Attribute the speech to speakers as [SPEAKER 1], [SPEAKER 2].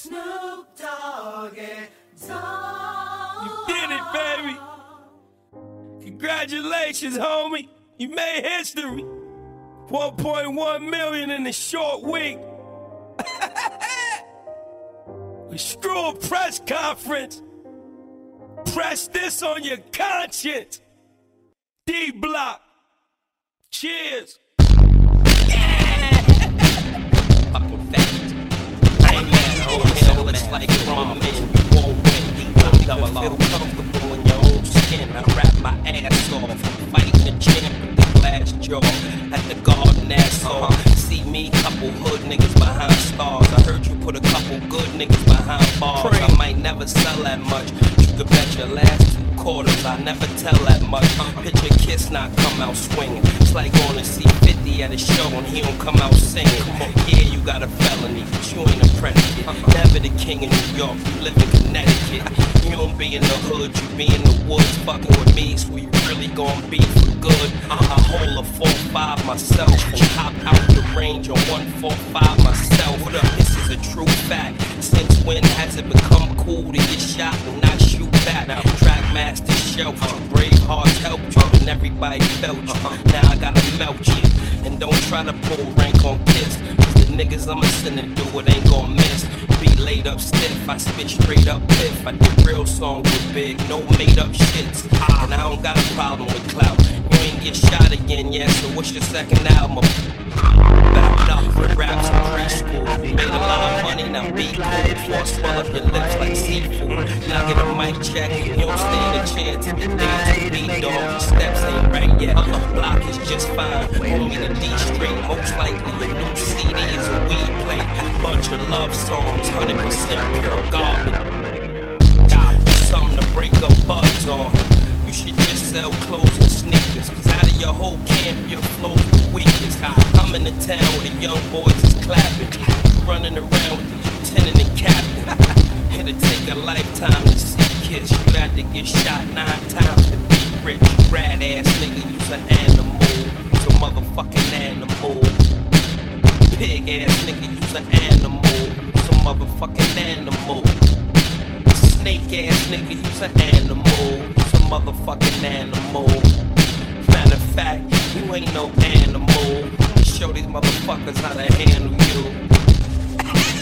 [SPEAKER 1] Snoop Dogg and Dogg.
[SPEAKER 2] You did it, baby. Congratulations, homie. You made history. 1.1 million in a short week. we screw a press conference. Press this on your conscience. D Block. Cheers.
[SPEAKER 3] Feel comfortable in your own skin. I rap my ass off, fighting the champ with the glass jaw at the Garden Nassau. See me, couple hood niggas behind stars. I heard you put a couple good niggas behind bars. I might never sell that much. You could bet your last two quarters, I never tell that much. Picture Kiss not come out swinging. It's like going to see 50 at a show and he don't come out singing. Yeah, you got a felony, but you ain't a predicate. Uh-huh. Never the king in New York, you live in Connecticut. You don't be in the hood, you be in the woods, fucking with me, so you really gon' be for good. Uh-huh. I hold a 4-5 myself and hop out the range on 145 myself. This is a true fact. Since when has it become cool to get shot shelf brave hearts helped you, and everybody felt you. Now I gotta melt you, and don't try to pull rank on kiss. Cause the niggas I'ma send and do it ain't gon' miss. Be laid up stiff, I spit straight up piff. I do real songs with big, no made up shits. And I don't got a problem with clout. You ain't get shot again yet, so what's your second album? Backed up with raps in preschool. Made a lot of money, now be cool. I swell up your lips like seafood. Now get a mic check, you don't stand a chance. If you dance to beat dog, steps ain't right yet. Uh, block is just fine. Homie, the D straight. Most likely a new CD is a weed play. Bunch of love songs, 100% pure garbage. God, something to break up buds on. You should just sell clothes and sneakers. Cause out of your whole camp, your flow's the weakest. I'm in the town where the young boys is clapping. Running around with the lieutenant and captain. It'll take a lifetime to see kids. You got to get shot nine times to be rich. Rat ass nigga, you's an animal. You's a motherfucking animal. Pig ass nigga, you's an animal. You's a motherfucking animal. Snake ass nigga, you's an animal. You's a motherfucking animal. motherfuckers how to handle you.